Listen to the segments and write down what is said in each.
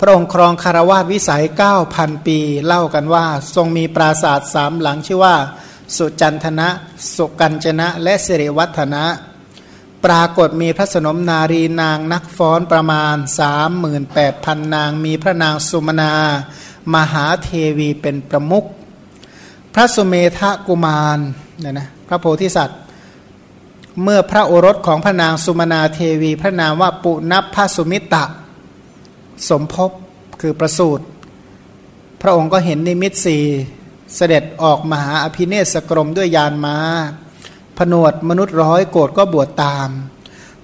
พระองค์ครองคารวาสวิสัย 9,000 ปี เล่ากันว่า ทรงมีปราสาทสามหลังชื่อว่า สุจันทนะ สุกัญจนะ และสิริวัฒนะปรากฏมีพระสนมนารีนางนักฟ้อนประมาณ 38,000 นาง มีพระนางสุมนา มหาเทวีเป็นประมุขพระสุเมธกุมารเนี่ยนะพระโพธิสัตว์ เมื่อพระโอรสของพระนางสุมนาเทวี พระนามว่าปุณพพสุมิตะ สมภพคือประสูตร พระองค์ก็เห็นนิมิตสีเสด็จออกมหาอภิเนศกรมด้วยยานมา้า ผนวดมนุษย์ร้อยโกรธก็บวชตาม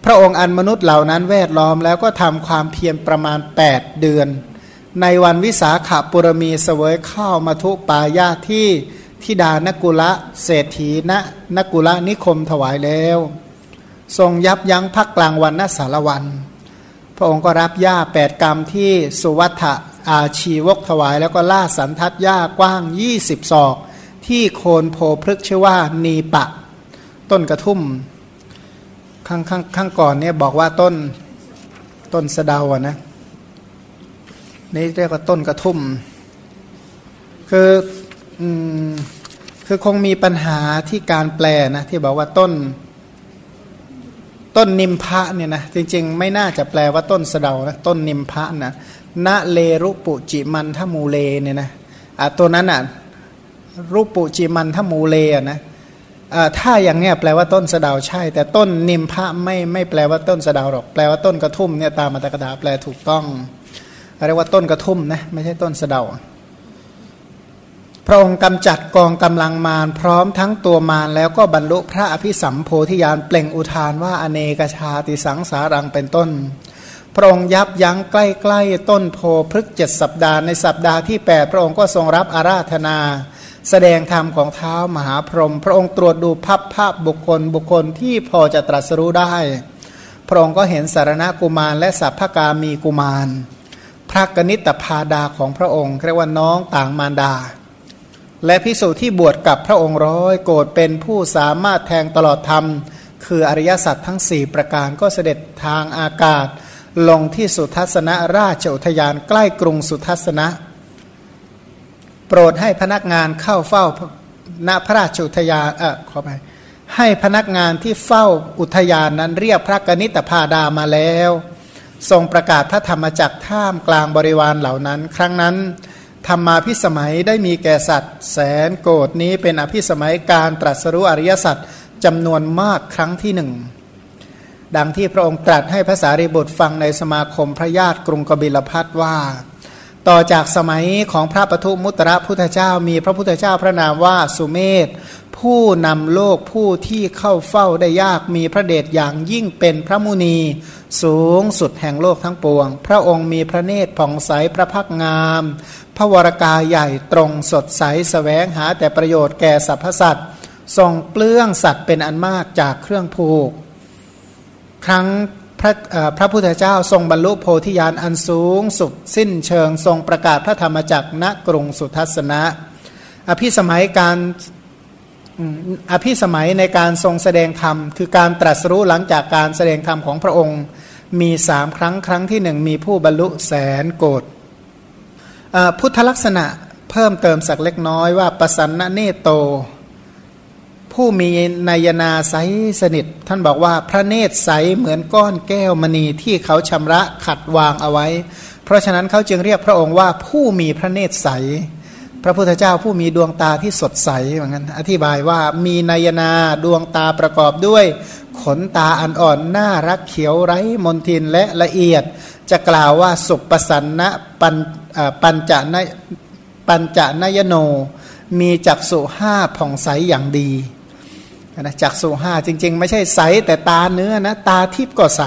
พระองค์อันมนุษย์เหล่านั้นแวดล้อมแล้วก็ทำความเพียรประมาณ 8 เดือน ในวันวิสาขาปุรมีเสวยข้าวมาทุปายาที่ทิดานกุละเศรษฐีณนกุละนิคมถวายแล้ว ทรงยับยั้งพักกลางวันนสารวันพ ระองค์ก็รับหญ้าแปดกรรมที่สุวัฏอาชีวกถวาย แล้วก็ล่าสันทัดหญ้ากว้างยี่สิบศอก ที่โคนโพพฤกชื่อว่านีปะ ต้นกระทุ่มข้างข้างข้างก่อนเนี่ยบอกว่าต้นต้นสะเดาอะนะนี่เรียกว่าต้นกระทุ่ม คือคือคงมีปัญหาที่การแปลนะที่บอกว่าต้น ต้นนิมพะเนี่ยนะจริงๆ ไม่น่าจะแปลว่าต้นสะเดานะต้นนิมพะนะณเลรุปุจิมันทมูเลเนี่ยนะอะตัวนั้นอะรูปุจิมันทมูเลอะนะถ้าอย่างเนี้ยแปลว่าต้นสะดาใช่ แต่ต้นนิมพะไม่ไม่แปลว่าต้นสะดาหรอกแปลว่าต้นกระทุ่มเนี่ยตามมาตรกดาแปลถูกต้องเรียกว่าต้นกระทุ่มนะไม่ใช่ต้นสะดา ระองค์กำจัดกองกำลังมารพร้อมทั้งตัวมารแล้วก็บรรลุพระอภิสัมโพธิญาณเปล่งอุทานว่าอเนกชาติสังสารังเป็นต้น พระองค์ยับยั้งใกล้ๆต้นโพพฤกเจ็ดสัปดาห์ในสัปดาห์ที่ 8 พระองค์ก็ทรงรับอาราธนา แสดงธรรมของเท้ามหาพรหมพระองค์ตรวจดูภาพภาพบุคคลบุคคลที่พอจะตรัสรู้ได้ พระองค์ก็เห็นสารณกุมารและสัพพกามีกุมาร พระกนิตพาดาของพระองค์เรียกว่าน้องต่างมารดา และพิสูจที่บวชกับพระองค์ร้อยโกรธเป็นผู้สามารถแทงตลอดธรรม คืออริยสัจทั้งสี่ประการก็เสด็จทางอากาศ ลงที่สุทัศนราชอุทยานใกล้กรุงสุทัศนะ โปรดให้พนักงานเข้าเฝ้าณพระราชอุทยานเออขอไปให้พนักงานที่เฝ้าอุทยานนั้นเรียกพระกนิตพาดามาแล้ว ทรงประกาศพระธรรมจักท่ามกลางบริวารเหล่านั้น ครั้งนั้น ธรรมาพิสมัยได้มีแก่สัตว์ แสนโกดนี้เป็นอภิสมัยการตรัสรู้อริยสัจจำนวนมากครั้งที่หนึ่งดังที่พระองค์ตรัสให้ภาษาริบุตรฟังในสมาคมพระญาติกรุงกบิลพัทว่า ต่อจากสมัยของพระปทุมุตระพุทธเจ้ามีพระพุทธเจ้าพระนามว่าสุเมธผู้นำโลกผู้ที่เข้าเฝ้าได้ยากมีพระเดชอย่างยิ่งเป็นพระมุนี สูงสุดแห่งโลกทั้งปวง พระองค์มีพระเนตรผ่องใสพระพักงาม ระวรากายใหญ่ตรงสดใสสแสวงหาแต่ประโยชน์แก่สรรพสัตว์ทรงเปลื้องสัตว์เป็นอันมากจากเครื่องผูก ครั้งพระพระพุทธเจ้าทรงบรรลุโพธิญาณอันสูงสุดสิ้นเชิงทรงประกาศพระธรรมจักรณกรุงสุทัศนะ อภิสมัยการอภิสมัยในการทรงแสดงธรรม คือการตรัสรู้หลังจากการแสดงธรรมของพระองค์ มีสามครั้งครั้งที่หนึ่งมีผู้บรรลุแสนโกด พุทธลักษณะเพิ่มเติมสักเล็กน้อยว่าประสันนเนโต ผู้มีนายนาใสสนิท ท่านบอกว่าพระเนตรใสเหมือนก้อนแก้วมณีที่เขาชำระขัดวางเอาไว้ เพราะฉะนั้นเขาจึงเรียกพระองค์ว่าผู้มีพระเนตรใส พระพุทธเจ้าผู้มีดวงตาที่สดใสเหมือนกันอธิบายว่ามีนายนาดวงตาประกอบด้วย ขนตาอันอ่อนน่ารักเขียวไร้มนทินและละเอียด จะกล่าวว่าสุปสันนะปันปัญจนปัญจนยโน มีจักสุห้าผ่องใสอย่างดีนะจักสุห้าจริง ๆ ไม่ใช่ใสแต่ตาเนื้อนะตาทิพย์ก็ใส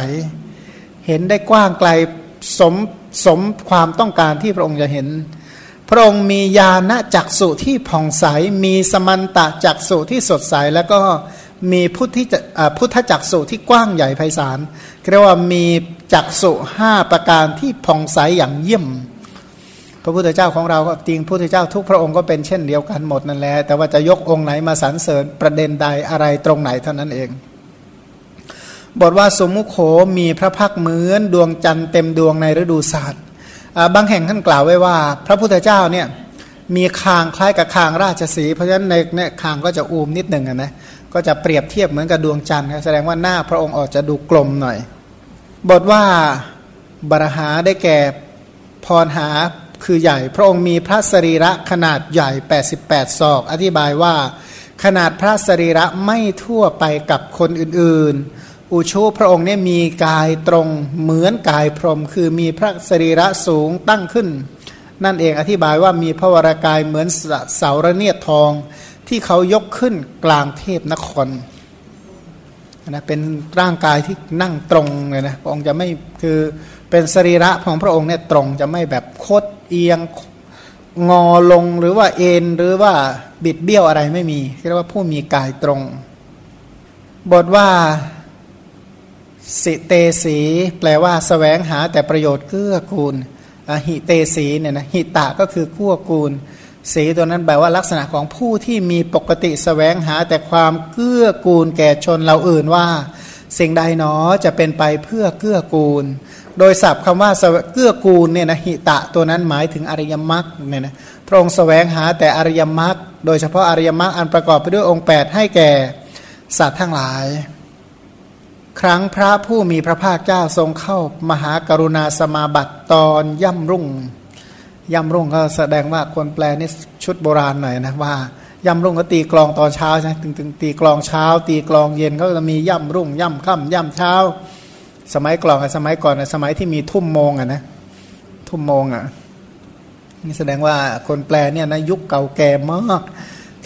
เห็นได้กว้างไกลสมสมความต้องการที่พระองค์จะเห็น พระองค์มีญาณจักสุที่ผ่องใส มีสมันตะจักสุที่สดใส แล้วก็มีพุทธิพุทธจักสุที่กว้างใหญ่ไพศาลเรียกว่ามีจักสุห้าประการที่ผ่องใสอย่างเยี่ยม พระพุทธเจ้าของเราก็จริงพระพุทธเจ้าทุกพระองค์ก็เป็นเช่นเดียวกันหมดนั่นแหละแต่ว่าจะยกองค์ไหนมาสรรเสริญประเด็นใดอะไรตรงไหนเท่านั้นเอง บทว่าสมุขโขมีพระพักเหมือนดวงจันทร์เต็มดวงในฤดูศาสตร์ บางแห่งท่านกล่าวไว้ว่า พระพุทธเจ้าเนี่ยมีคางคล้ายกับคางราชสี เพราะฉะนั้นในเนี่ยคางก็จะอูมนิดหนึ่งนะก็จะเปรียบเทียบเหมือนกับดวงจันทร์แสดงว่าหน้าพระองค์ออกจะดูกลมหน่อย บทว่าบรหาได้แก่พรหาคือใหญ่ พระองค์มีพระสรีระขนาดใหญ่ 88 ศอก อธิบายว่า ขนาดพระสรีระไม่ทั่วไปกับคนอื่นๆ อุชูพระองค์เนี่ยมีกายตรงเหมือนกายพรหมคือมีพระสรีระสูงตั้งขึ้น นั่นเองอธิบายว่ามีพระวรากายเหมือนเสาระเนียดทองที่เขายกขึ้นกลางเทพนครนะเป็นร่างกายที่นั่งตรงเลยนะพระองค์จะไม่คือเป็นสรีระของพระองค์เนี่ยตรงจะไม่แบบโคดเอียงงอลงหรือว่าเอ็นหรือว่าบิดเบี้ยวอะไรไม่มีเรียกว่าผู้มีกายตรง บทว่า สิเตสี แปลว่าสแสวงหาแต่ประโยชน์เกื้อกูลหิเตสีเนี่ยนะหิตะก็คือกู้วกูล สีตัวนั้นแปลว่าลักษณะของผู้ที่มีปกติสแสวงหาแต่ความเกื้อกูล แก่ชนเราอื่นว่า สิ่งใดหนอจะเป็นไปเพื่อเกื้อกูล โดยศัพท์คำว่าเกื้อกูลเนี่ยนะหิตะตัวนั้นหมายถึงอริยมรรคเนี่ยนะพระองค์แสวงหาแต่อริยมรรคโดยเฉพาะอริยมรรคอันประกอบไปด้วยองค์ 8 ให้แก่สัตว์ทั้งหลาย ครั้งพระผู้มีพระภาคเจ้าทรงเข้ามหากรุณาสมาบัติตอนย่ำรุ่ง ย่ำรุ่งก็แสดงว่าคนแปลนี่ชุดโบราณหน่อยนะว่าย่ำรุ่งก็ตีกลองตอนเช้าใช่ถึงถึงตีกลองเช้า ตีกลองเย็นเขาจะมีย่ำรุ่งย่ำค่ำย่ำเช้า สมัยกลองสมัยก่อนสมัยที่มีทุ่มโมงอะนะทุ่มโมงอะนี่แสดงว่าคนแปลเนี่ยนะยุคเก่าแก่มาก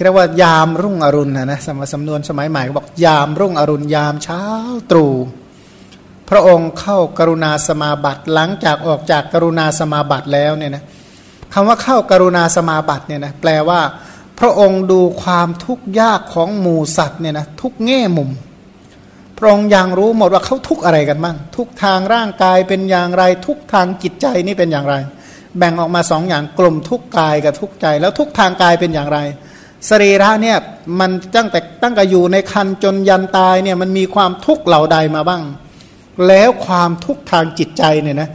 เรียกว่ายามรุ่งอรุณนะนะสมสำนวนสมัยใหม่บอกยามรุ่งอรุณยามเช้าตรู่พระองค์เข้ากรุณาสมาบัติหลังจากออกจากกรุณาสมาบัติแล้วเนี่ยนะคำว่าเข้ากรุณาสมาบัติเนี่ยนะแปลว่า พระองค์ดูความทุกข์ยากของหมู่สัตว์เนี่ยนะทุกแง่มุม พระองค์ยังรู้หมดว่าเขาทุกอะไรกันบ้างทุกทางร่างกายเป็นอย่างไร ทุกทางจิตใจนี่เป็นอย่างไร แบ่งออกมาสองอย่างกลุ่มทุกกายกับทุกใจ แล้วทุกทางกายเป็นอย่างไร สรีระเนี่ยมันตั้งแต่ตั้งแต่อยู่ในคันจนยันตายเนี่ยมันมีความทุกข์เหล่าใดมาบ้าง แล้วความทุกข์ทางจิตใจเนี่ยนะ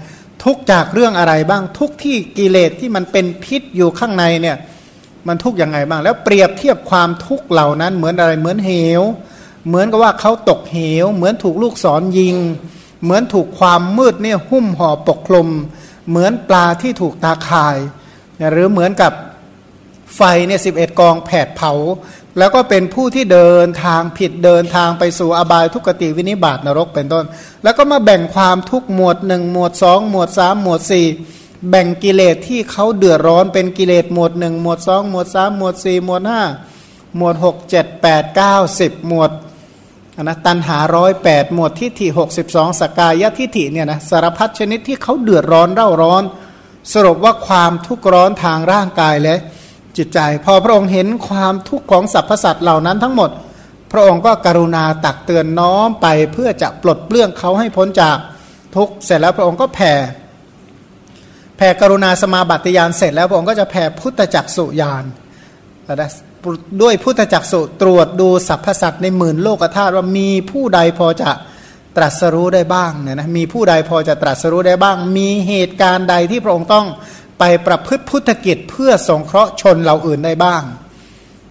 ทุกจากเรื่องอะไรบ้างทุกที่กิเลสที่มันเป็นพิษอยู่ข้างในเนี่ยมันทุกอย่างไงบ้าง แล้วเปรียบเทียบความทุกข์เหล่านั้นเหมือนอะไรเหมือนเหว เหมือนกับว่าเขาตกเหว เหมือนถูกลูกศรยิง เหมือนถูกความมืดเนี่ยหุ้มห่อปกคลุม เหมือนปลาที่ถูกตาข่าย หรือเหมือนกับ ไฟเนี่ยสิบเอ็ดกองแผดเผา แล้วก็เป็นผู้ที่เดินทางผิดเดินทางไปสู่อบายทุกติวินิบาตนรกเป็นต้น แล้วก็มาแบ่งความทุกหมวดหนึ่งหมวดสองหมวดสามหมวดสี่แบ่งกิเลสที่เขาเดือดร้อนเป็นกิเลสหมวดหนึ่งหมวดสองหมวดสามหมวดสี่หมวดห้าหมวดหกเจ็ดแปดเก้าสิบหมวดนะตันหาร้อยแปดหมวดทิฏฐิหกสิบสองสกายทิฏฐิเนี่ยนะสารพัดชนิดที่เขาเดือดร้อนเร่าร้อน สรุปว่าความทุกข์ร้อนทางร่างกายและ จิตใจ พอพระองค์เห็นความทุกข์ของสรรพสัตว์เหล่านั้นทั้งหมด พระองค์ก็กรุณาตักเตือนน้อมไปเพื่อจะปลดเปลื้องเขาให้พ้นจากทุกข์เสร็จแล้วพระองค์ก็แผ่แผ่กรุณาสมาบัติยานเสร็จแล้วพระองค์ก็จะแผ่พุทธจักสุยานด้วยพุทธจักสุตรวจดูสรรพสัตว์ในหมื่นโลกธาตุว่ามีผู้ใดพอจะตรัสรู้ได้บ้างเนี่ยนะมีผู้ใดพอจะตรัสรู้ได้บ้าง มีเหตุการณ์ใดที่พระองค์ต้อง ไปประพฤติพุทธกิจเพื่อสงเคราะห์ชนเราอื่นได้บ้าง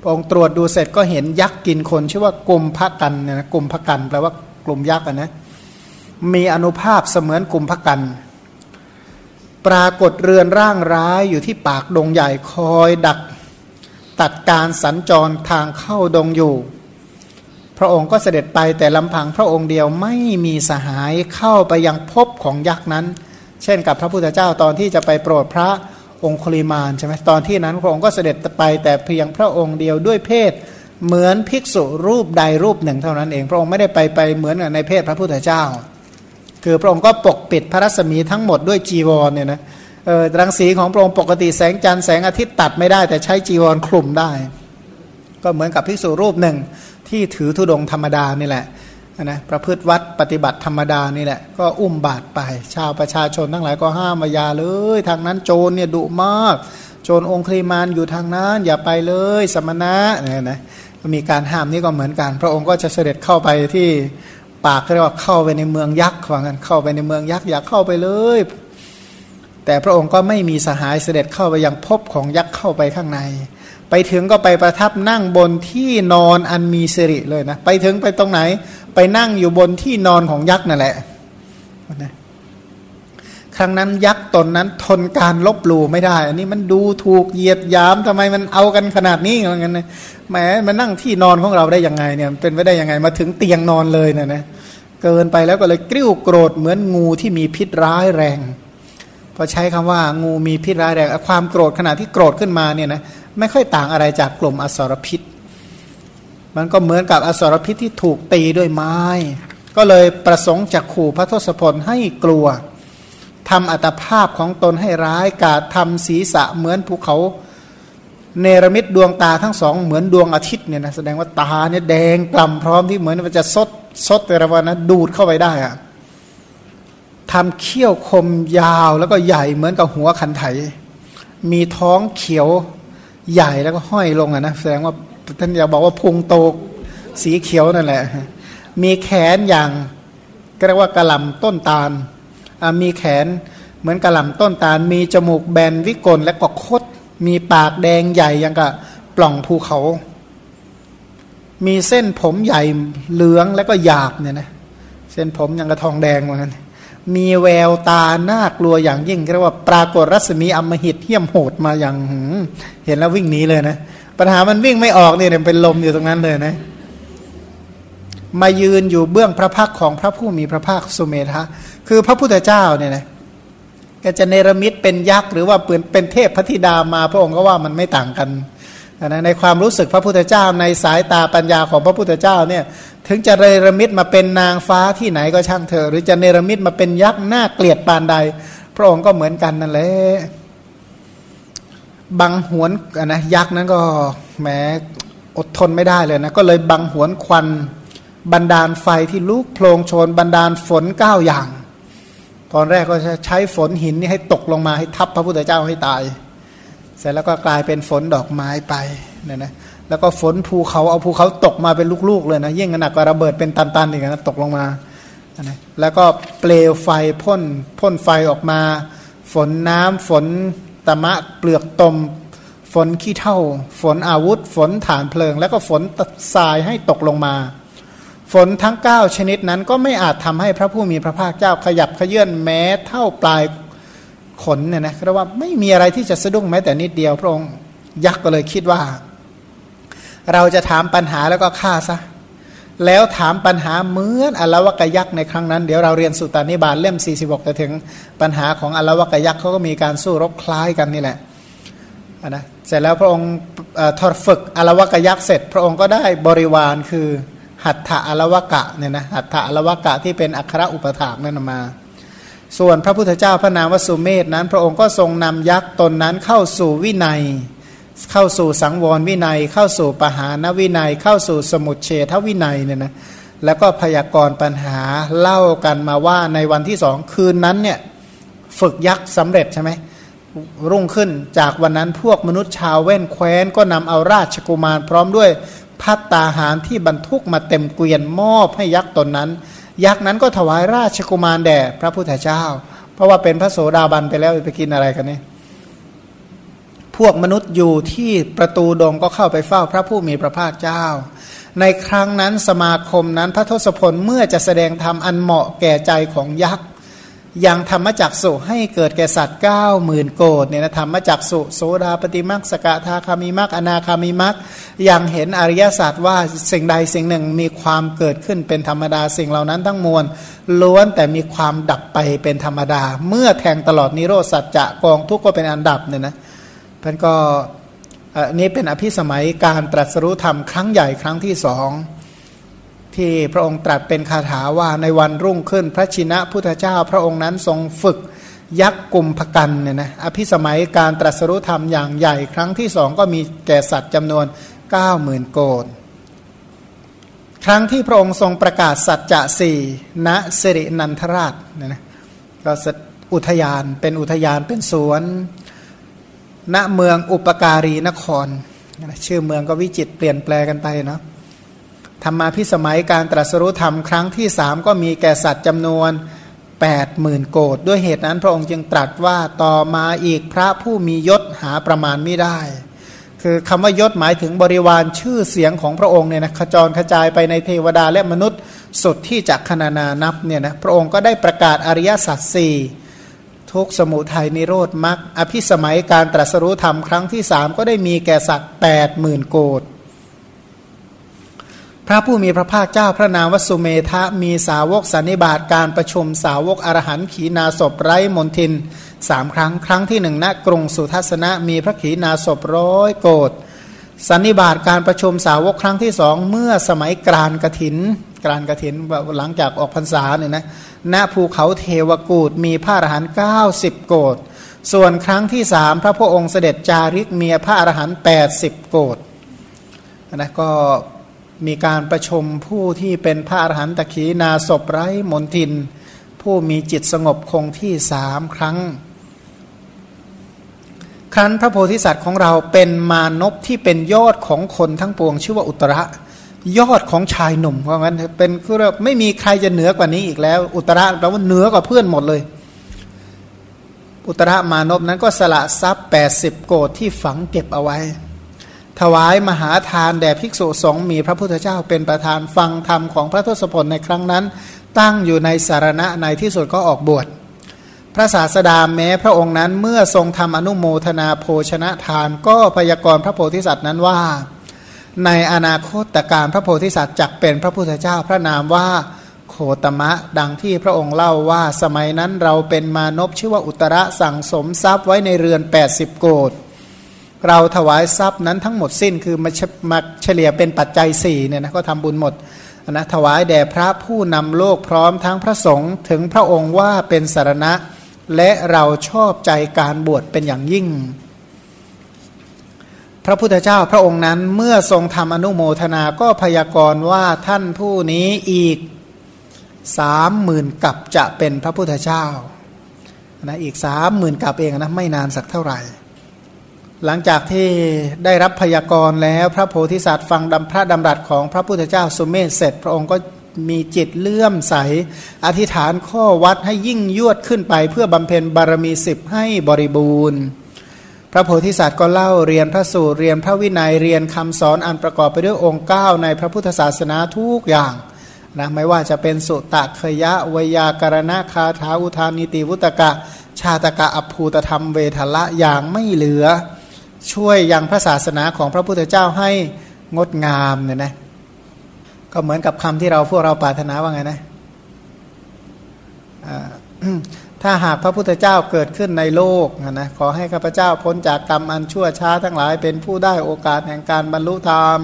พองตรวจดูเสร็จก็เห็นยักษ์กินคนชื่อว่ากลุ่มพักกันเนี่ยนะกลุ่มพักกันแปลว่ากลุ่มยักษ์นะมีอนุภาพเสมือนกลุ่มพักกัน ปรากฏเรือนร่างร้ายอยู่ที่ปากดงใหญ่คอยดัก ตัดการสัญจรทางเข้าดงอยู่ พระองค์ก็เสด็จไปแต่ลำพังพระองค์เดียวไม่มีสหายเข้าไปยังพบของยักษ์นั้น เช่นกับพระพุทธเจ้าตอนที่จะไปโปรดพระองคุลิมานใช่ไหมตอนที่นั้นพระองค์ก็เสด็จไปแต่เพียงพระองค์เดียวด้วยเพศเหมือนภิกษุรูปใดรูปหนึ่งเท่านั้นเองพระองค์ไม่ได้ไปไปเหมือนในเพศพระพุทธเจ้า คือพระองค์ก็ปกปิดพระรัศมีทั้งหมดด้วยจีวรเนี่ยนะเออรังสีของพระองค์ปกติแสงจันทร์แสงอาทิตย์ตัดไม่ได้ แต่ใช้จีวรคลุมได้ ก็เหมือนกับภิกษุรูปหนึ่งที่ถือธุดงธรรมดานี่แหละ นะประพฤติวัดปฏิบัติธรรมดานี่แหละก็อุ้มบาตรไป ชาวประชาชนทั้งหลายก็ห้ามมายาเลย ทางนั้นโจรเนี่ยดุมาก โจรองคลีมานอยู่ทางนั้นอย่าไปเลย สมณะเนี่ยนะมีการห้ามนี่ก็เหมือนกัน พระองค์ก็จะเสด็จเข้าไปที่ปากเรียกว่าเข้าไปในเมืองยักษ์ว่างั้นเข้าไปในเมืองยักษ์อยากเข้าไปเลย แต่พระองค์ก็ไม่มีสหายเสด็จเข้าไปยังพบของยักษ์เข้าไปข้างใน ไปถึงก็ไปประทับนั่งบนที่นอนอันมีสิริเลยนะ ไปถึงไปตรงไหน ไปนั่งอยู่บนที่นอนของยักษ์นั่นแหละนะครั้งนั้นยักษ์ตนนั้นทนการลบหลู่ไม่ได้ อันนี้มันดูถูกเหยียดยามทำไมมันเอากันขนาดนี้อย่างนั้นนะแหมมันนั่งที่นอนของเราได้ยังไงเนี่ยเป็นไปได้ยังไงมาถึงเตียงนอนเลยเนี่ยนะเกินไปแล้วก็เลยกริ้วโกรธเหมือนงูที่มีพิษร้ายแรงพอใช้คำว่างูมีพิษร้ายแรงความโกรธขณะที่โกรธขึ้นมาเนี่ยนะ ไม่ค่อยต่างอะไรจากกลุ่มอสรพิษ มันก็เหมือนกับอสรพิษที่ถูกตีด้วยไม้ ก็เลยประสงค์จะขู่พระทศพลให้กลัวทำอัตภาพของตนให้ร้ายกาดทำศีรษะเหมือนภูเขาเนรมิตดวงตาทั้งสองเหมือนดวงอาทิตย์เนี่ยนะแสดงว่าตาเนี่ยแดงกล่ำพร้อมที่เหมือนมันจะซดซดแต่ละวันนะดูดเข้าไปได้อะทำเขี้ยวคมยาวแล้วก็ใหญ่เหมือนกับหัวขันไถ มีท้องเขียว ใหญ่แล้วก็ห้อยลงอะนะแสดงว่าท่านอยากบอกว่าพุงโตสีเขียวนั่นแหละ มีแขนอย่างก็เรียกว่ากระลำต้นตาลมีแขนเหมือนกระลำต้นตาล มีจมูกแบนวิกลและก็คด มีปากแดงใหญ่ยังกับปล่องภูเขา มีเส้นผมใหญ่เหลืองและก็หยาบเนี่ยนะเส้นผมยังกระทองแดงเหมือนกัน มีแววตาหน้ากลัวอย่างยิ่งเรียกว่าปรากฏรัศมีอมหิตเหี้ยมโหดมาอย่างเห็นแล้ววิ่งหนีเลยนะ ปัญหามันวิ่งไม่ออกเนี่ยเป็นลมอยู่ตรงนั้นเลยนะ มายืนอยู่เบื้องพระพักของพระผู้มีพระภาคสุเมธะคือพระพุทธเจ้าเนี่ยนะก็จะเนรมิตเป็นยักษ์หรือว่าเป็นเทพพระธิดามาพระองค์ก็ว่ามันไม่ต่างกัน นะในความรู้สึกพระพุทธเจ้า ในสายตาปัญญาของพระพุทธเจ้าเนี่ยถึงจะเนรมิตมาเป็นนางฟ้าที่ไหนก็ช่างเถอะหรือจะเนรมิตมาเป็นยักษ์หน้าเกลียดปานใด พระองค์ก็เหมือนกันนั่นแหละบังหวนนะยักษ์นั้นก็แหมอดทนไม่ได้เลยนะก็เลยบังหวนควันบันดาลไฟที่ลุกโพลงโชนบันดาลฝนเก้าอย่าง ตอนแรกก็จะใช้ฝนหินนี่ให้ตกลงมาให้ทับพระพุทธเจ้าให้ตาย เสร็จแล้วก็กลายเป็นฝนดอกไม้ไปเนี่ยนะแล้วก็ฝนภูเขาเอาภูเขาตกมาเป็นลูกๆเลยนะยิ่งหนักกว่าระเบิดเป็นตันๆอีกนะตกลงมาแล้วก็เปลวไฟพ่นพ่นไฟออกมา ฝนน้ำฝนตะมะเปลือกตม ฝนขี้เท่า ฝนอาวุธ ฝนฐานเพลิง แล้วก็ฝนทรายให้ตกลงมา ฝนทั้ง 9 ชนิดนั้นก็ไม่อาจทำให้พระผู้มีพระภาคเจ้าขยับขยื่นแม้เท่าปลาย ขนเนี่ยนะเพราะว่าไม่มีอะไรที่จะสะดุ้งแม้แต่นิดเดียวพระองค์ยักษ์ก็เลยคิดว่า เราจะถามปัญหาแล้วก็ฆ่าซะแล้วถามปัญหาเหมือนอลวกยักษ์ในครั้งนั้น เดี๋ยวเราเรียนสุตานิบาตเล่ม 46จะถึงปัญหาของอลวกยักษ์เขาก็มีการสู้รบคล้ายกันนี่แหละนะเสร็จแล้วพระองค์ทอดฝึกอลวกยักษ์เสร็จ พระองค์ก็ได้บริวารคือหัตถะอลวกะเนี่ยนะหัตถะอลวกะที่เป็นอัครอุปถากนั่นมา ส่วนพระพุทธเจ้าพระนามวสุเมธนั้น พระองค์ก็ทรงนำยักษ์ตนนั้นเข้าสู่วินัย เข้าสู่สังวรวินัย เข้าสู่ปหานวินัย เข้าสู่สมุดเฉทวินัยเนี่ยนะแล้วก็พยากรณ์ปัญหาเล่ากันมาว่าในวันที่สองคืนนั้นเนี่ยฝึกยักษ์สำเร็จใช่ไหมรุ่งขึ้นจากวันนั้นพวกมนุษย์ชาวเว้นแคว้นก็นำเอาราชกุมารพร้อมด้วยพัตตาหารที่บรรทุกมาเต็มเกวียนมอบให้ยักษ์ตนนั้น ยักษ์นั้นก็ถวายราชกุมารแด่พระพุทธเจ้า เพราะว่าเป็นพระโสดาบันไปแล้วไปกินอะไรกันเนี่ยพวกมนุษย์อยู่ที่ประตูดงก็เข้าไปเฝ้าพระผู้มีพระภาคเจ้า ในครั้งนั้นสมาคมนั้นพระทศพลเมื่อจะแสดงธรรมอันเหมาะแก่ใจของยักษ์ ยังธรรมจักสุให้เกิดแก่สัตว์เก้าหมื่นโกดเนี่ยนะธรรมจักสุโสดาปฏิมักสกทาคามิมักอนาคามิมักยังเห็นอริยศาสตร์ว่าสิ่งใดสิ่งหนึ่งมีความเกิดขึ้นเป็นธรรมดาสิ่งเหล่านั้นทั้งมวลล้วนแต่มีความดับไปเป็นธรรมดา เมื่อแทงตลอดนิโรธสัจจะกองทุกข์ก็เป็นอันดับเนี่ยนะเพื่อนก็อันนี้เป็นอภิสมัยการตรัสรู้ธรรมครั้งใหญ่ครั้งที่สอง ที่พระองค์ตรัสเป็นคาถาว่าในวันรุ่งขึ้นพระชินะพุทธเจ้า พระองค์นั้นทรงฝึกยักษ์กลุ่มพกันเนี่ยนะอภิสมัยการตรัสรู้ธรรมอย่างใหญ่ ครั้งที่สองก็มีแก่สัตว์จำนวน 9 0,000 โกดครั้งที่พระองค์ทรงประกาศสัจจะสี่ณสิรินันทราชเนี่ยนะก็อุทยานเป็นอุทยานเป็นสวน ณเมืองอุปการีนคร ชื่อเมืองก็วิจิตเปลี่ยนแปลกันไปเนาะ ธรรมาพิสมัยการตรัสรู้ธรรมครั้งที่สามก็มีแก่สัตว์จำนวน8 0,000โกดด้วยเหตุนั้นพระองค์จึงตรัสว่าต่อมาอีกพระผู้มียศหาประมาณไม่ได้ คือคำว่ายศหมายถึงบริวารชื่อเสียงของพระองค์เนี่ยนะขจรกระจายไปในเทวดาและมนุษย์สุดที่จะคณานานับเนี่ยนะพระองค์ก็ได้ประกาศอริยสัจสี่ทุกสมุทัยนิโรธมรรคอภิสมัยการตรัสรู้ธรรมครั้งที่สามก็ได้มีแก่สัตว์แปดหมื่นโกด พระผู้มีพระภาคเจ้าพระนามวสุเมธะมีสาวกสันนิบาตการประชุมสาวกอรหันขีนาศพไร้มนทินสามครั้งครั้งที่หนึ่งณกรุงสุทัศนะมีพระขีนาศพร้อยโกดสันนิบาตการประชุมสาวกครั้งที่สองเมื่อสมัยกรานกถิน กรานกถินหลังจากออกพรรษาเนี่ยนะณภูเขาเทวกูดมีพระอรหันต์เก้าสิบโกดส่วนครั้งที่สามพระพุทธองค์เสด็จจาริกเมียพระอรหันต์แปดสิบโกดนะก็ มีการประชุมผู้ที่เป็นพระอรหันตะขีนาศพไร้มนทิน ผู้มีจิตสงบคงที่สามครั้ง ครั้นพระโพธิสัตว์ของเราเป็นมานพที่เป็นยอดของคนทั้งปวง ชื่อว่าอุตระ ยอดของชายหนุ่มเพราะงั้นเป็นคือไม่มีใครจะเหนือกว่านี้อีกแล้ว อุตระแปลว่าเหนือกว่าเพื่อนหมดเลย อุตระมานพนั้นก็สละทรัพย์ 80 โกดที่ฝังเก็บเอาไว้ ถวายมหาทานแด่ภิกษุสงฆ์มีพระพุทธเจ้าเป็นประธานฟังธรรมของพระทศพลในครั้งนั้น ตั้งอยู่ในสารณะในที่สุดก็ออกบวชพระศาสดาแม้พระองค์นั้นเมื่อทรงทำอนุโมทนาโภชนะทาน ก็พยากรณ์พระโพธิสัตว์นั้นว่า ในอนาคตการพระโพธิสัตว์จักเป็นพระพุทธเจ้าพระนามว่าโคตมะดังที่พระองค์เล่าว่าสมัยนั้นเราเป็นมานพชื่อว่าอุตระสั่งสมทรัพย์ไว้ในเรือน 80 โกด เราถวายทรัพย์นั้นทั้งหมดสิ้นคือมามาเฉลี่ยเป็นปัจจัย4เนี่ยนะก็ทำบุญหมดนะถวายแด่พระผู้นำโลกพร้อมทั้งพระสงฆ์ถึงพระองค์ว่าเป็นสารณะ และเราชอบใจการบวชเป็นอย่างยิ่ง พระพุทธเจ้าพระองค์นั้นเมื่อทรงทำอนุโมทนาก็พยากรณ์ว่าท่านผู้นี้อีกสามหมื่นกับจะเป็นพระพุทธเจ้านะอีกสามหมื่นกับเองนะไม่นานสักเท่าไหร่ หลังจากที่ได้รับพยากรณ์แล้วพระโพธิสัตว์ฟังดำพระดำรัสของพระพุทธเจ้าสุมเมธเสร็จ พระองค์ก็มีจิตเลื่อมใส อธิษฐานข้อวัดให้ยิ่งยวดขึ้นไป เพื่อบำเพ็ญบารมีสิบให้บริบูรณ์ พระโพธิสัตว์ก็เล่าเรียนพระสูตรเรียนพระวินัยเรียนคำสอนอันประกอบไปด้วยองค์ 9 ในพระพุทธศาสนาทุกอย่างนะไม่ว่าจะเป็นสุตตะเคยะวยากรณะคาถาอุทานิติวุตกะ ชาตกะอภูตธรรมเวทละอย่างไม่เหลือ ช่วยยังพระศาสนาของพระพุทธเจ้าให้งดงามเนี่ยนะก็เหมือนกับคำที่เราพวกเราปรารถนาว่าไงนะถ้าหากพระพุทธเจ้าเกิดขึ้นในโลกนะขอให้ข้าพเจ้าพ้นจากกรรมอันชั่วช้าทั้งหลาย เป็นผู้ได้โอกาสแห่งการบรรลุธรรม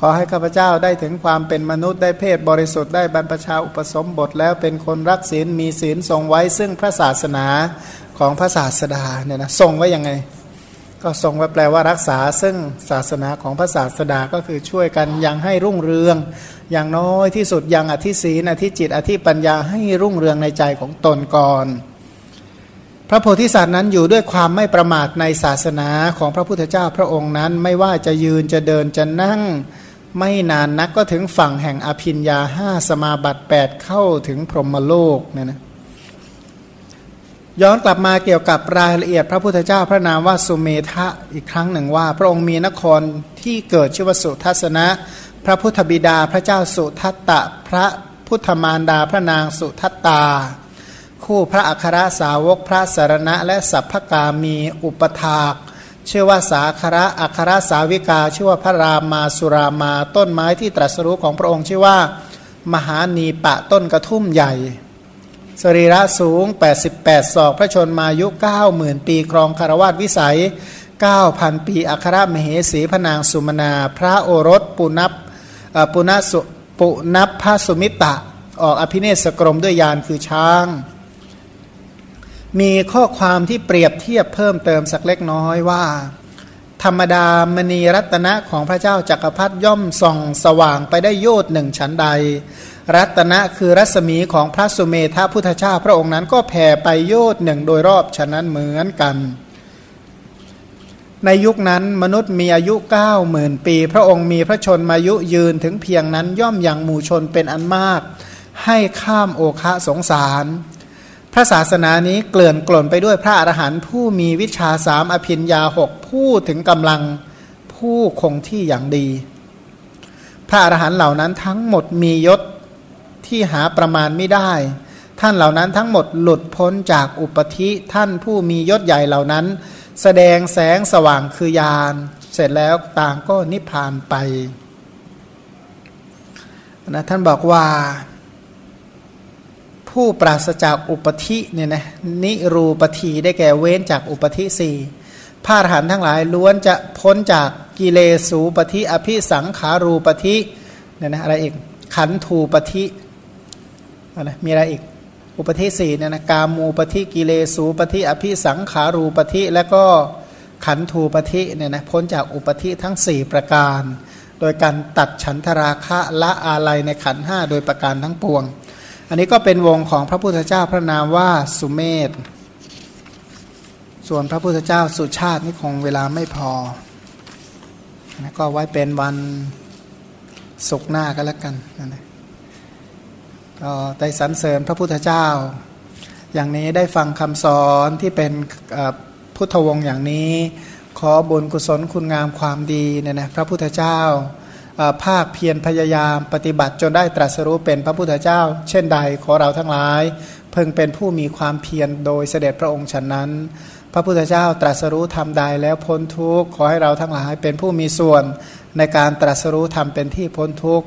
ขอให้ข้าพเจ้าได้ถึงความเป็นมนุษย์ได้เพศบริสุทธิ์ได้บรรพชาอุปสมบทแล้วเป็นคนรักศีลมีศีลทรงไว้ซึ่งพระศาสนาของพระศาสดาเนี่ยนะทรงไว้ยังไง ก็ทรงไว้แปลว่ารักษาซึ่งศาสนาของพระศาสดาก็คือช่วยกันยังให้รุ่งเรือง อย่างน้อยที่สุดยังอธิศีนอธิจิต อธิปัญญาให้รุ่งเรืองในใจของตนก่อน พระโพธิสัตว์นั้นอยู่ด้วยความไม่ประมาทในศาสนาของพระพุทธเจ้าพระองค์นั้น ไม่ว่าจะยืนจะเดินจะนั่ง ไม่นานนักก็ถึงฝั่งแห่งอภินยาห้าสมาบัติ8เข้าถึงพรหมโลกเนี่ยนะ ย้อนกลับมาเกี่ยวกับรายละเอียดพระพุทธเจ้าพระนามว่าสุเมธะอีกครั้งหนึ่งว่า พระองค์มีนครที่เกิดชื่อว่าสุทัศนะ พระพุทธบิดาพระเจ้าสุทัตตะ พระพุทธมารดาพระนางสุทัตตา คู่พระอัครสาวกพระสารณะ และสัพพกามีอุปถากชื่อว่าสาคระอัครสาวิกา ชื่อว่าพระรามาสุรามาต้นไม้ที่ตรัสรู้ของพระองค์ชื่อว่า มหานีปะต้นกระทุ่มใหญ่ สรีระสูง 88 ศอก พระชนมายุ 90,000 ปีครองคารวาสวิสัย 9,000 ปีอัครมเหสีพนางสุมนา พระโอรสปุนับปุณสุปุนับพระสุมิตะ ออกอภิเนศกรมด้วยยานคือช้าง มีข้อความที่เปรียบเทียบเพิ่มเติมสักเล็กน้อยว่า ธรรมดามณีรัตนะของพระเจ้าจักรพรรดิย่อมส่องสว่างไปได้โยดหนึ่งชั้นใด รัตนะคือรัศมีของพระสุเมธาพุทธเจ้าพระองค์นั้นก็แผ่ไปโยดหนึ่งโดยรอบฉะนั้นเหมือนกัน ในยุคนั้นมนุษย์มีอายุเก้าหมื่นปี พระองค์มีพระชนมายุยืนถึงเพียงนั้นย่อมอย่างหมู่ชนเป็นอันมาก ให้ข้ามโอคะสงสาร พระศาสนานี้เกลื่อนกล่นไปด้วยพระอรหันต์ผู้มีวิชาสามอภินยาหกผู้ถึงกำลังผู้คงที่อย่างดี พระอรหันต์เหล่านั้นทั้งหมดมียศ ที่หาประมาณไม่ได้ ท่านเหล่านั้นทั้งหมดหลุดพ้นจากอุปธิท่านผู้มียศใหญ่เหล่านั้น แสดงแสงสว่างคือยานเสร็จแล้วต่างก็นิพพานไปนะท่านบอกว่า ผู้ปราศจากอุปธิเนี่ยนะนิรูปธีได้แก่เว้นจากอุปธิสี่พระอรหันต์ทั้งหลายล้วนจะพ้นจากกิเลสูปธิอภิสังขารูปธิเนี่ยนะอะไรอีกขันธูปธิ อะมีอะไรอีก อุปธิสี่เนี่ยนะกามูปธิกิเลสูปธิอภิสังขารูปธิและก็ขันธูปธิเนี่ยนะพ้นจากอุปธิทั้ง 4 ประการ โดยการตัดฉันทราคะละอาลัยในขันห้าโดยประการทั้งปวง อันนี้ก็เป็นวงของพระพุทธเจ้าพระนามว่าสุเมธส่วนพระพุทธเจ้าสุชาตินี่คงเวลาไม่พอนะก็ไว้เป็นวันศุกร์หน้าก็แล้วกันนะ ก็ได้สรรเสริญพระพุทธเจ้า อย่างนี้ได้ฟังคำสอนที่เป็นพุทธวงศ์อย่างนี้ ขอบุญกุศลคุณงามความดีเนี่ยนะพระพุทธเจ้าภาคเพียรพยายามปฏิบัติจนได้ตรัสรู้เป็นพระพุทธเจ้า เช่นใดขอเราทั้งหลาย เพิ่งเป็นผู้มีความเพียรโดยเสด็จพระองค์ฉะนั้น พระพุทธเจ้าตรัสรู้ทำใดแล้วพ้นทุกข์ขอให้เราทั้งหลายเป็นผู้มีส่วนในการตรัสรู้ทำเป็นที่พ้นทุกข์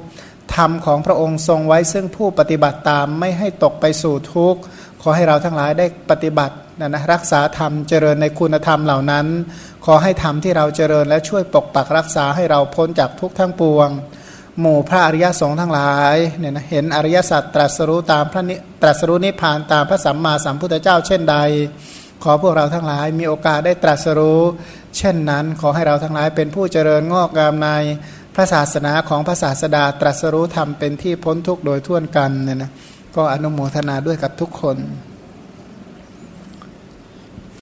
ธรรมของพระองค์ทรงไว้ซึ่งผู้ปฏิบัติตามไม่ให้ตกไปสู่ทุกข์ ขอให้เราทั้งหลายได้ปฏิบัตินะนะรักษาธรรมเจริญในคุณธรรมเหล่านั้น ขอให้ธรรมที่เราเจริญและช่วยปกปักรักษาให้เราพ้นจากทุกข์ทั้งปวง หมู่พระอริยสงฆ์ทั้งหลายเนี่ยนะเห็นอริยสัจตรัสรู้ตามพระนิตรัสรู้นิพพานตามพระสัมมาสัมพุทธเจ้าเช่นใด ขอพวกเราทั้งหลายมีโอกาสได้ตรัสรู้ เช่นนั้น ขอให้เราทั้งหลายเป็นผู้เจริญงอกงามใน พระศาสนาของพระศาสดาตรัสรู้ธรรมเป็นที่พ้นทุกข์โดยทั่วกันเนี่ยนะก็อนุโมทนาด้วยกับทุกคน